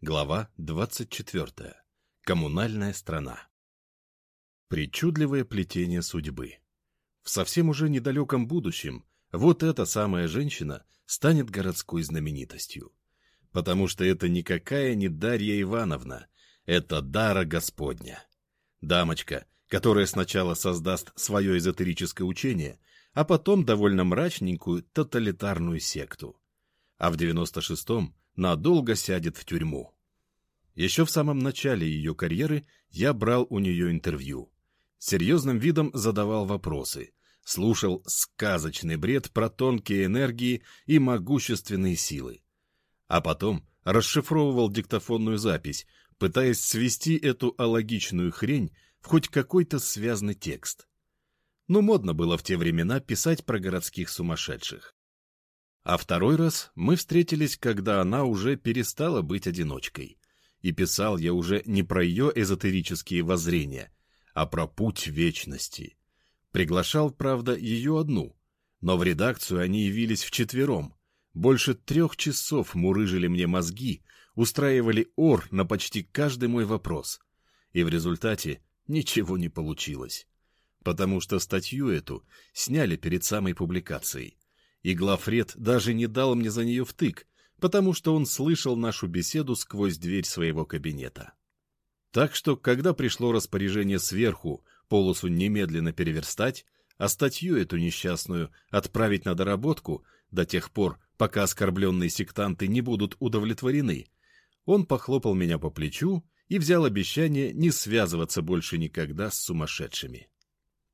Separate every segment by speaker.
Speaker 1: Глава 24. Коммунальная страна. Причудливое плетение судьбы. В совсем уже недалеком будущем вот эта самая женщина станет городской знаменитостью. Потому что это никакая не Дарья Ивановна, это Дара Господня. Дамочка, которая сначала создаст свое эзотерическое учение, а потом довольно мрачненькую тоталитарную секту. А в 96-м надолго сядет в тюрьму. Еще в самом начале ее карьеры я брал у нее интервью. Серьезным видом задавал вопросы, слушал сказочный бред про тонкие энергии и могущественные силы. А потом расшифровывал диктофонную запись, пытаясь свести эту алогичную хрень в хоть какой-то связный текст. Ну, модно было в те времена писать про городских сумасшедших. А второй раз мы встретились, когда она уже перестала быть одиночкой. И писал я уже не про ее эзотерические воззрения, а про путь вечности. Приглашал, правда, ее одну, но в редакцию они явились вчетвером. Больше трех часов мурыжили мне мозги, устраивали ор на почти каждый мой вопрос. И в результате ничего не получилось. Потому что статью эту сняли перед самой публикацией и главред даже не дал мне за нее втык, потому что он слышал нашу беседу сквозь дверь своего кабинета. Так что, когда пришло распоряжение сверху полосу немедленно переверстать, а статью эту несчастную отправить на доработку до тех пор, пока оскорбленные сектанты не будут удовлетворены, он похлопал меня по плечу и взял обещание не связываться больше никогда с сумасшедшими.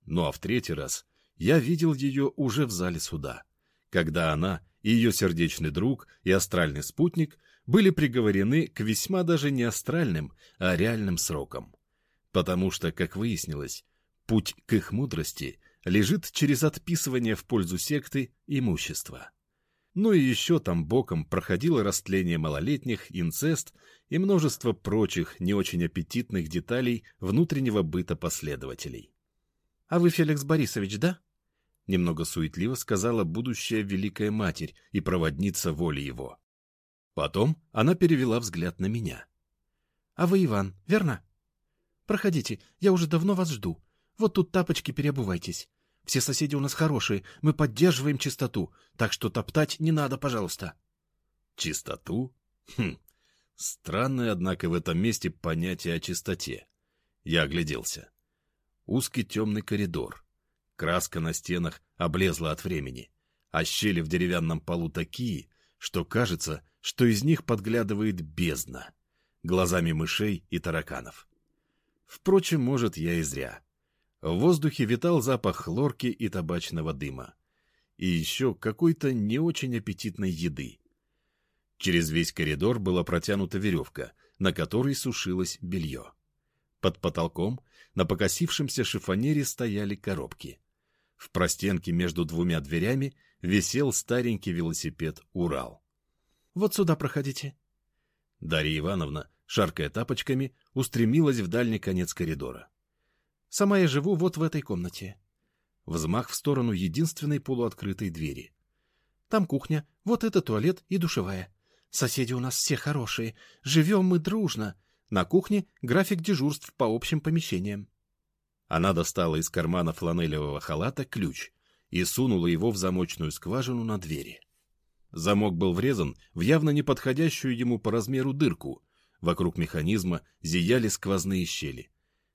Speaker 1: Ну а в третий раз я видел ее уже в зале суда когда она и ее сердечный друг и астральный спутник были приговорены к весьма даже не астральным, а реальным срокам. Потому что, как выяснилось, путь к их мудрости лежит через отписывание в пользу секты имущества. Ну и еще там боком проходило растление малолетних, инцест и множество прочих не очень аппетитных деталей внутреннего быта последователей. — А вы Феликс Борисович, да? — немного суетливо сказала будущая Великая Матерь и проводница воли его. Потом она перевела взгляд на меня. — А вы Иван, верно? — Проходите, я уже давно вас жду. Вот тут тапочки переобувайтесь. Все соседи у нас хорошие, мы поддерживаем чистоту, так что топтать не надо, пожалуйста. — Чистоту? Хм, странное, однако, в этом месте понятие о чистоте. Я огляделся. Узкий темный коридор Краска на стенах облезла от времени, а щели в деревянном полу такие, что кажется, что из них подглядывает бездна, глазами мышей и тараканов. Впрочем, может, я и зря. В воздухе витал запах хлорки и табачного дыма. И еще какой-то не очень аппетитной еды. Через весь коридор была протянута веревка, на которой сушилось белье. Под потолком на покосившемся шифонере стояли коробки. В простенке между двумя дверями висел старенький велосипед «Урал». «Вот сюда проходите». Дарья Ивановна, шаркая тапочками, устремилась в дальний конец коридора. «Сама я живу вот в этой комнате». Взмах в сторону единственной полуоткрытой двери. «Там кухня, вот это туалет и душевая. Соседи у нас все хорошие, живем мы дружно. На кухне график дежурств по общим помещениям. Она достала из кармана фланелевого халата ключ и сунула его в замочную скважину на двери. Замок был врезан в явно неподходящую ему по размеру дырку. Вокруг механизма зияли сквозные щели.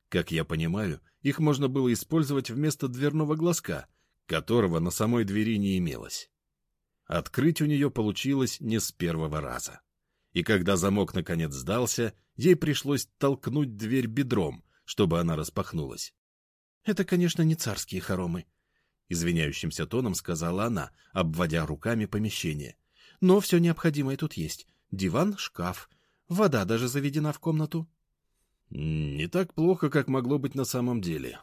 Speaker 1: Как я понимаю, их можно было использовать вместо дверного глазка, которого на самой двери не имелось. Открыть у нее получилось не с первого раза. И когда замок наконец сдался, ей пришлось толкнуть дверь бедром, чтобы она распахнулась. Это, конечно, не царские хоромы, — извиняющимся тоном сказала она, обводя руками помещение. Но все необходимое тут есть. Диван, шкаф, вода даже заведена в комнату. Не так плохо, как могло быть на самом деле.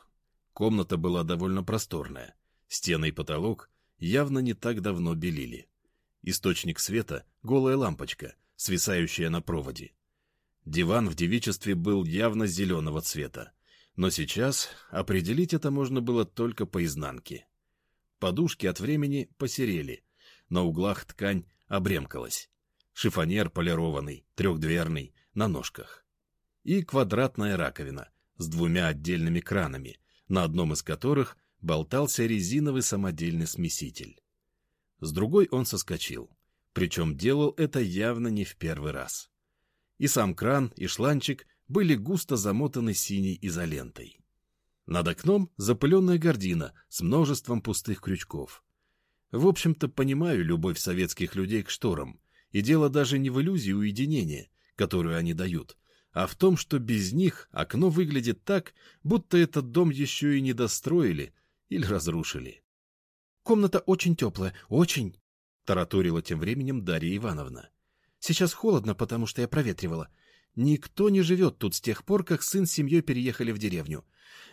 Speaker 1: Комната была довольно просторная. Стены и потолок явно не так давно белили. Источник света — голая лампочка, свисающая на проводе. Диван в девичестве был явно зеленого цвета. Но сейчас определить это можно было только по изнанке. Подушки от времени посерели, на углах ткань обремкалась. шифонер полированный, трехдверный, на ножках. И квадратная раковина с двумя отдельными кранами, на одном из которых болтался резиновый самодельный смеситель. С другой он соскочил, причем делал это явно не в первый раз. И сам кран, и шланчик были густо замотаны синей изолентой. Над окном запыленная гордина с множеством пустых крючков. В общем-то, понимаю любовь советских людей к шторам, и дело даже не в иллюзии уединения, которую они дают, а в том, что без них окно выглядит так, будто этот дом еще и не достроили или разрушили.
Speaker 2: «Комната очень теплая, очень!» — тараторила тем временем Дарья Ивановна. «Сейчас холодно, потому что я проветривала. Никто не живет тут с тех пор, как сын с семьей переехали в деревню.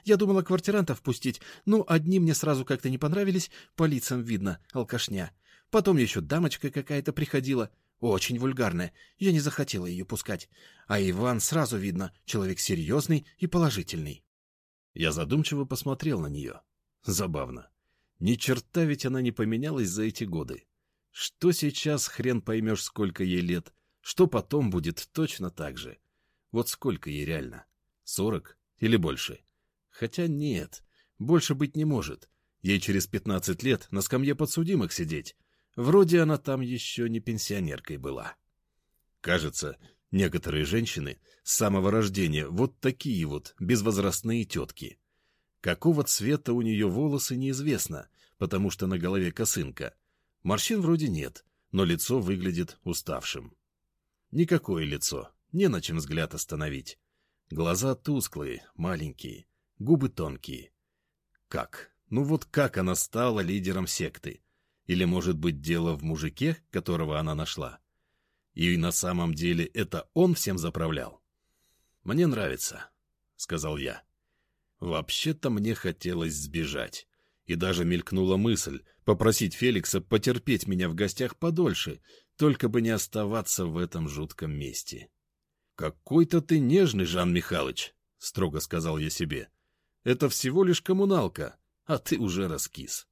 Speaker 2: Я думала квартирантов пустить, но одни мне сразу как-то не понравились, по лицам видно, алкашня. Потом еще дамочка какая-то приходила, очень вульгарная, я не захотела ее пускать. А Иван сразу видно, человек серьезный и положительный.
Speaker 1: Я задумчиво посмотрел на нее. Забавно. Ни черта ведь она не поменялась за эти годы. Что сейчас, хрен поймешь, сколько ей лет, что потом будет точно так же. Вот сколько ей реально? Сорок или больше? Хотя нет, больше быть не может. Ей через пятнадцать лет на скамье подсудимых сидеть. Вроде она там еще не пенсионеркой была. Кажется, некоторые женщины с самого рождения вот такие вот безвозрастные тетки. Какого цвета у нее волосы неизвестно, потому что на голове косынка. Морщин вроде нет, но лицо выглядит уставшим. Никакое лицо, не на чем взгляд остановить. Глаза тусклые, маленькие, губы тонкие. Как? Ну вот как она стала лидером секты? Или, может быть, дело в мужике, которого она нашла? И на самом деле это он всем заправлял? «Мне нравится», — сказал я. Вообще-то мне хотелось сбежать. И даже мелькнула мысль попросить Феликса потерпеть меня в гостях подольше, только бы не оставаться в этом жутком месте. «Какой-то ты нежный, Жан Михайлович», — строго сказал я себе. «Это всего лишь коммуналка, а ты уже раскис».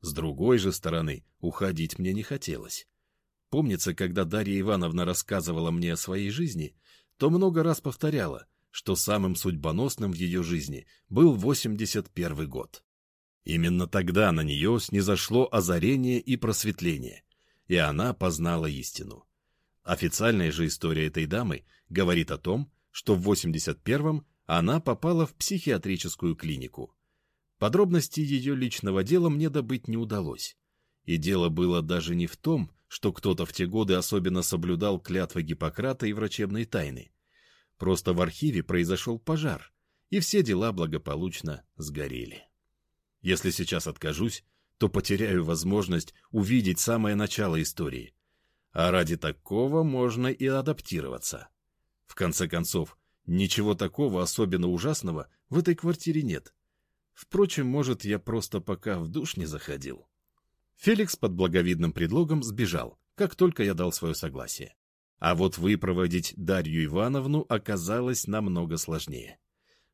Speaker 1: С другой же стороны, уходить мне не хотелось. Помнится, когда Дарья Ивановна рассказывала мне о своей жизни, то много раз повторяла, что самым судьбоносным в ее жизни был 81 год. Именно тогда на нее снизошло озарение и просветление, и она познала истину. Официальная же история этой дамы говорит о том, что в 81-м она попала в психиатрическую клинику. Подробности ее личного дела мне добыть не удалось. И дело было даже не в том, что кто-то в те годы особенно соблюдал клятвы Гиппократа и врачебной тайны. Просто в архиве произошел пожар, и все дела благополучно сгорели. Если сейчас откажусь, то потеряю возможность увидеть самое начало истории. А ради такого можно и адаптироваться. В конце концов, ничего такого особенно ужасного в этой квартире нет. Впрочем, может, я просто пока в душ не заходил. Феликс под благовидным предлогом сбежал, как только я дал свое согласие. А вот выпроводить Дарью Ивановну оказалось намного сложнее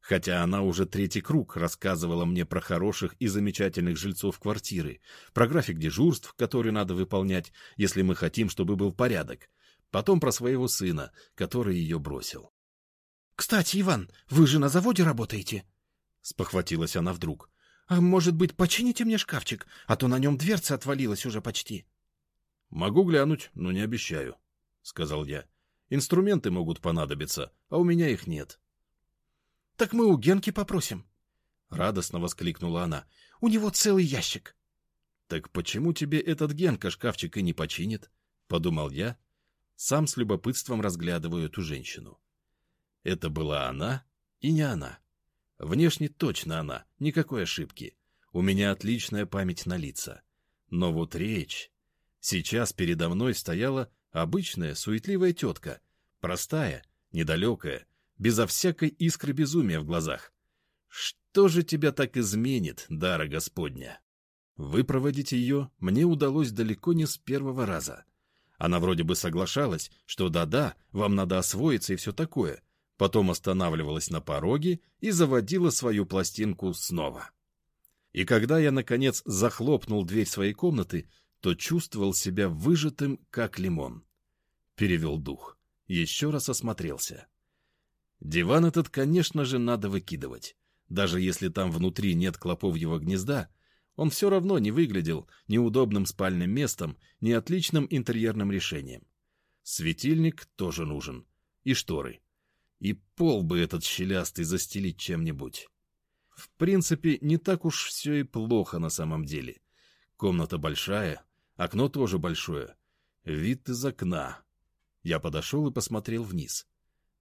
Speaker 1: хотя она уже третий круг рассказывала мне про хороших и замечательных жильцов квартиры, про график дежурств, который надо выполнять, если мы хотим, чтобы был порядок, потом про своего сына, который ее бросил.
Speaker 2: — Кстати, Иван, вы же на заводе работаете? — спохватилась она вдруг. — А может быть, почините мне шкафчик, а то на нем дверца отвалилась уже почти.
Speaker 1: — Могу глянуть, но не обещаю, — сказал я. — Инструменты могут понадобиться, а у меня их нет.
Speaker 2: — так мы у Генки попросим.
Speaker 1: Радостно воскликнула она.
Speaker 2: У него целый ящик.
Speaker 1: Так почему тебе этот Генка шкафчик и не починит? Подумал я, сам с любопытством разглядываю эту женщину. Это была она и не она. Внешне точно она, никакой ошибки. У меня отличная память на лица. Но вот речь... Сейчас передо мной стояла обычная суетливая тетка, простая, недалекая, безо всякой искры безумия в глазах. Что же тебя так изменит, дара Господня? Выпроводить ее мне удалось далеко не с первого раза. Она вроде бы соглашалась, что да-да, вам надо освоиться и все такое, потом останавливалась на пороге и заводила свою пластинку снова. И когда я, наконец, захлопнул дверь своей комнаты, то чувствовал себя выжатым, как лимон. Перевел дух. Еще раз осмотрелся. Диван этот, конечно же, надо выкидывать. Даже если там внутри нет клоповьего гнезда, он все равно не выглядел ни удобным спальным местом, ни отличным интерьерным решением. Светильник тоже нужен. И шторы. И пол бы этот щелястый застелить чем-нибудь. В принципе, не так уж все и плохо на самом деле. Комната большая, окно тоже большое. Вид из окна. Я подошел и посмотрел вниз.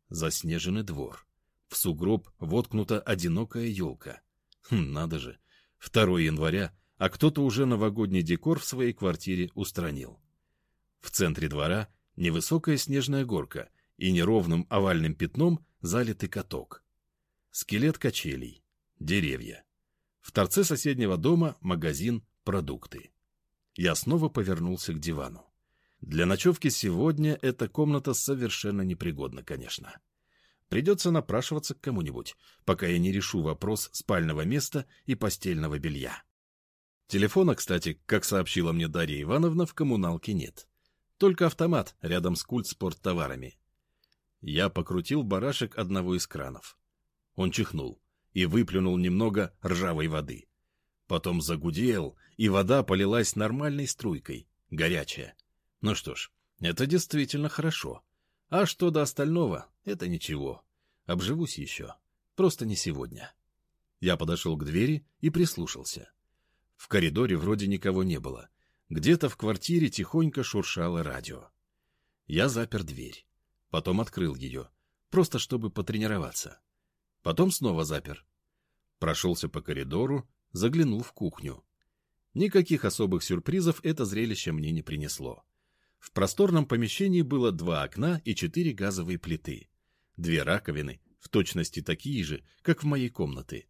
Speaker 1: Заснеженный двор. В сугроб воткнута одинокая елка. Хм, надо же. 2 января, а кто-то уже новогодний декор в своей квартире устранил. В центре двора невысокая снежная горка и неровным овальным пятном залитый каток. Скелет качелей, деревья. В торце соседнего дома магазин «Продукты». Я снова повернулся к дивану. Для ночевки сегодня эта комната совершенно непригодна, конечно. Придется напрашиваться к кому-нибудь, пока я не решу вопрос спального места и постельного белья. Телефона, кстати, как сообщила мне Дарья Ивановна, в коммуналке нет. Только автомат рядом с культ спорттоварами. Я покрутил барашек одного из кранов. Он чихнул и выплюнул немного ржавой воды. Потом загудел, и вода полилась нормальной струйкой, горячая. Ну что ж, это действительно хорошо. А что до остального, это ничего. Обживусь еще. Просто не сегодня. Я подошел к двери и прислушался. В коридоре вроде никого не было. Где-то в квартире тихонько шуршало радио. Я запер дверь. Потом открыл ее, просто чтобы потренироваться. Потом снова запер. Прошелся по коридору, заглянул в кухню. Никаких особых сюрпризов это зрелище мне не принесло. В просторном помещении было два окна и четыре газовые плиты. Две раковины, в точности такие же, как в моей комнате.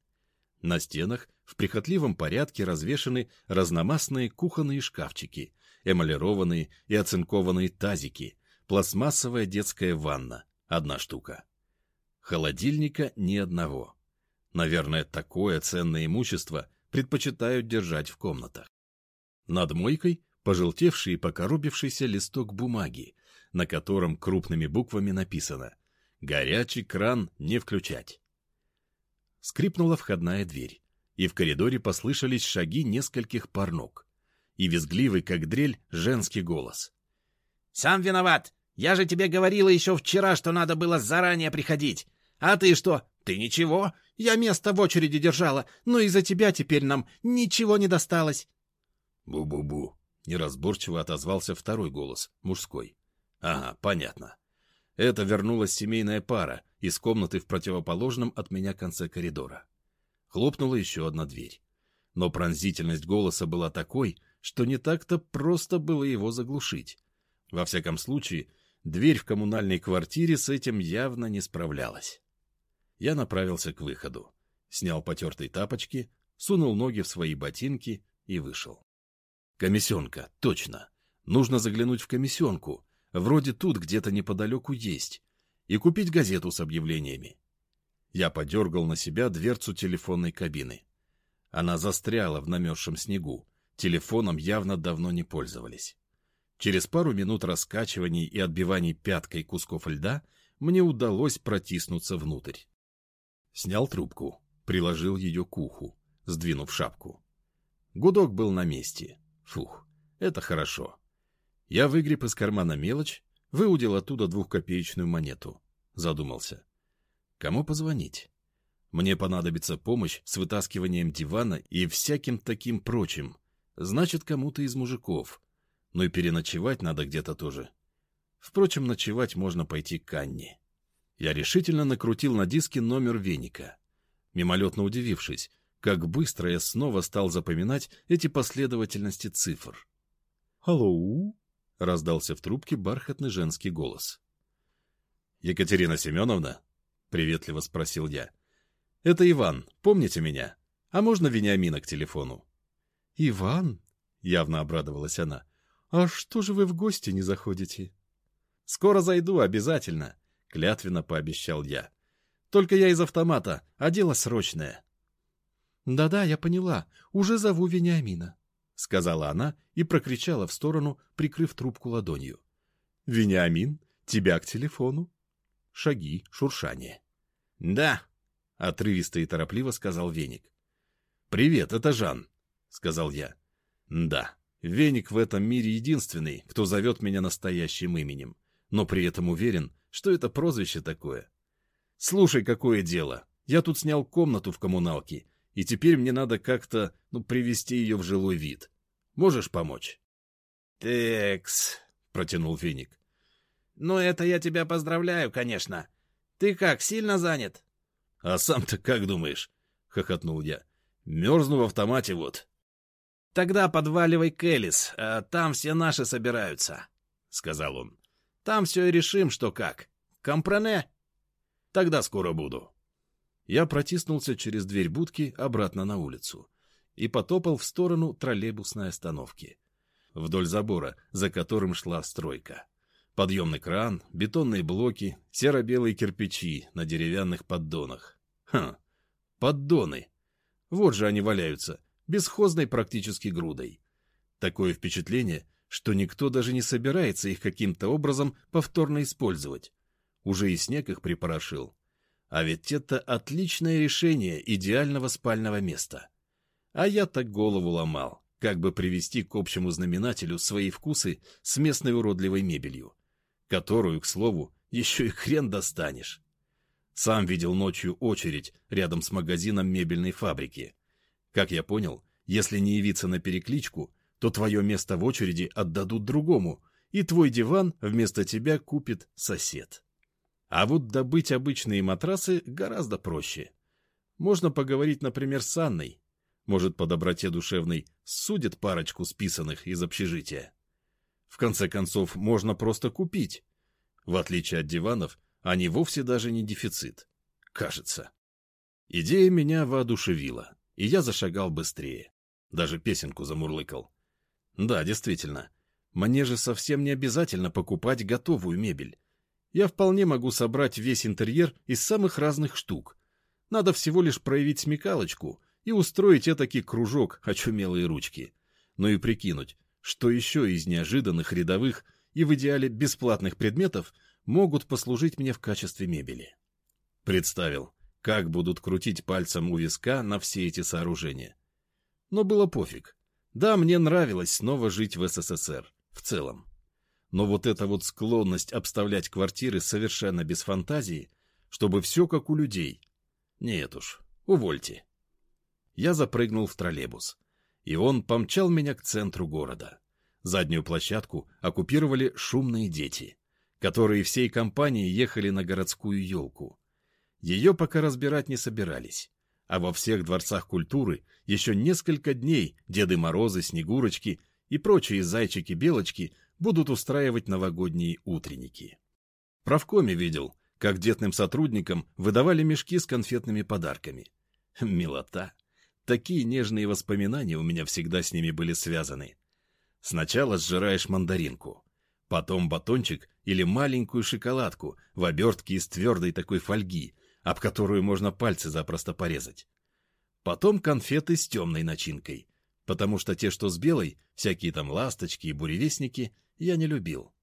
Speaker 1: На стенах в прихотливом порядке развешаны разномастные кухонные шкафчики, эмалированные и оцинкованные тазики, пластмассовая детская ванна – одна штука. Холодильника ни одного. Наверное, такое ценное имущество предпочитают держать в комнатах. Над мойкой пожелтевший и покоробившийся листок бумаги, на котором крупными буквами написано «Горячий кран не включать». Скрипнула входная дверь, и в коридоре послышались шаги нескольких пар ног и визгливый, как дрель, женский голос.
Speaker 2: «Сам виноват! Я же тебе говорила еще вчера, что надо было заранее приходить. А ты что? Ты ничего? Я место в очереди держала, но из-за тебя теперь нам ничего не досталось».
Speaker 1: «Бу-бу-бу», Неразборчиво отозвался второй голос, мужской. Ага, понятно. Это вернулась семейная пара из комнаты в противоположном от меня конце коридора. Хлопнула еще одна дверь. Но пронзительность голоса была такой, что не так-то просто было его заглушить. Во всяком случае, дверь в коммунальной квартире с этим явно не справлялась. Я направился к выходу, снял потертые тапочки, сунул ноги в свои ботинки и вышел. Комиссионка, точно. Нужно заглянуть в комиссионку. Вроде тут где-то неподалеку есть. И купить газету с объявлениями. Я подергал на себя дверцу телефонной кабины. Она застряла в намерзшем снегу. Телефоном явно давно не пользовались. Через пару минут раскачиваний и отбиваний пяткой кусков льда мне удалось протиснуться внутрь. Снял трубку, приложил ее к уху, сдвинув шапку. Гудок был на месте. Фух, это хорошо. Я выгреб из кармана мелочь, выудил оттуда двухкопеечную монету. Задумался. Кому позвонить? Мне понадобится помощь с вытаскиванием дивана и всяким таким прочим. Значит, кому-то из мужиков. Но и переночевать надо где-то тоже. Впрочем, ночевать можно пойти к Анне. Я решительно накрутил на диске номер веника. Мимолетно удивившись, как быстро я снова стал запоминать эти последовательности цифр. «Алло?» — раздался в трубке бархатный женский голос. «Екатерина Семеновна?» — приветливо спросил я. «Это Иван, помните меня? А можно Вениамина к телефону?»
Speaker 2: «Иван?» — явно обрадовалась она. «А что же вы в гости не заходите?»
Speaker 1: «Скоро зайду, обязательно», — клятвенно пообещал я. «Только я из автомата, а дело срочное».
Speaker 2: «Да-да, я поняла. Уже зову Вениамина», — сказала она и прокричала в сторону, прикрыв трубку ладонью.
Speaker 1: Вениамин, тебя к телефону. Шаги, шуршание.
Speaker 2: Да, отрывисто и торопливо сказал Веник.
Speaker 1: Привет, это Жан, сказал я. Да, Веник в этом мире единственный, кто зовет меня настоящим именем, но при этом уверен, что это прозвище такое. Слушай, какое дело. Я тут снял комнату в коммуналке, и теперь мне надо как-то, ну, привести ее в жилой вид. Можешь помочь?
Speaker 2: Текс,
Speaker 1: протянул Веник.
Speaker 2: Ну, это я тебя поздравляю, конечно. Ты как, сильно занят?
Speaker 1: А сам-то как думаешь? Хохотнул я. Мерзну в автомате вот.
Speaker 2: Тогда подваливай к Элис, а там все наши собираются, сказал он. Там все и решим, что как. Компрене?
Speaker 1: Тогда скоро буду. Я протиснулся через дверь будки обратно на улицу и потопал в сторону троллейбусной остановки. Вдоль забора, за которым шла стройка. Подъемный кран, бетонные блоки, серо-белые кирпичи на деревянных поддонах. Хм, поддоны. Вот же они валяются, бесхозной практически грудой. Такое впечатление, что никто даже не собирается их каким-то образом повторно использовать. Уже и снег их припорошил. А ведь это отличное решение идеального спального места. А я так голову ломал, как бы привести к общему знаменателю свои вкусы с местной уродливой мебелью, которую, к слову, еще и хрен достанешь. Сам видел ночью очередь рядом с магазином мебельной фабрики. Как я понял, если не явиться на перекличку, то твое место в очереди отдадут другому, и твой диван вместо тебя купит сосед. А вот добыть обычные матрасы гораздо проще. Можно поговорить, например, с Анной. Может, по доброте душевной судит парочку списанных из общежития. В конце концов, можно просто купить. В отличие от диванов, они вовсе даже не дефицит. Кажется. Идея меня воодушевила, и я зашагал быстрее. Даже песенку замурлыкал. Да, действительно. Мне же совсем не обязательно покупать готовую мебель. Я вполне могу собрать весь интерьер из самых разных штук. Надо всего лишь проявить смекалочку и устроить этакий кружок очумелые ручки. Ну и прикинуть, что еще из неожиданных рядовых и в идеале бесплатных предметов могут послужить мне в качестве мебели. Представил, как будут крутить пальцем у виска на все эти сооружения. Но было пофиг. Да, мне нравилось снова жить в СССР, в целом. Но вот эта вот склонность обставлять квартиры совершенно без фантазии, чтобы все как у людей. Нет уж, увольте. Я запрыгнул в троллейбус, и он помчал меня к центру города. Заднюю площадку оккупировали шумные дети, которые всей компанией ехали на городскую елку. Ее пока разбирать не собирались а во всех дворцах культуры еще несколько дней Деды Морозы, Снегурочки и прочие зайчики-белочки будут устраивать новогодние утренники. Правкоме видел, как детным сотрудникам выдавали мешки с конфетными подарками. Милота! Такие нежные воспоминания у меня всегда с ними были связаны. Сначала сжираешь мандаринку, потом батончик или маленькую шоколадку в обертке из твердой такой фольги, об которую можно пальцы запросто порезать. Потом конфеты с темной начинкой, потому что те, что с белой, всякие там ласточки и буревестники, я не любил.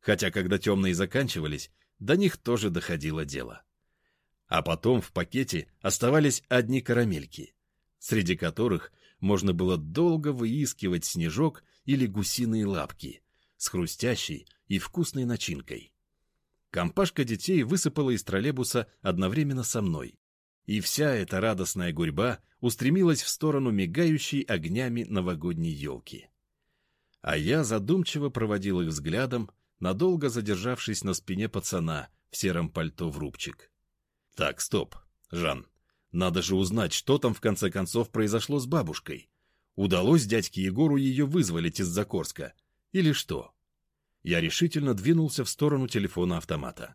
Speaker 1: Хотя, когда темные заканчивались, до них тоже доходило дело. А потом в пакете оставались одни карамельки, среди которых можно было долго выискивать снежок или гусиные лапки с хрустящей и вкусной начинкой. Компашка детей высыпала из троллейбуса одновременно со мной. И вся эта радостная гурьба устремилась в сторону мигающей огнями новогодней елки. А я задумчиво проводил их взглядом, надолго задержавшись на спине пацана в сером пальто в рубчик. Так, стоп, Жан, надо же узнать, что там в конце концов произошло с бабушкой. Удалось дядьке Егору ее вызволить из Закорска? Или что? Я решительно двинулся в сторону телефона автомата.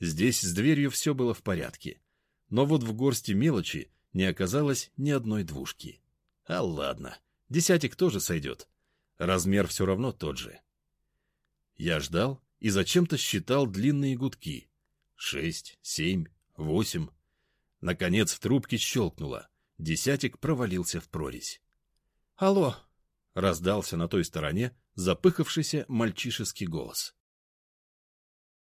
Speaker 1: Здесь с дверью все было в порядке. Но вот в горсти мелочи не оказалось ни одной двушки. А ладно, десятик тоже сойдет. Размер все равно тот же. Я ждал и зачем-то считал длинные гудки. Шесть, семь, восемь. Наконец в трубке щелкнуло. Десятик провалился в прорезь. «Алло!» — раздался на той стороне запыхавшийся мальчишеский голос.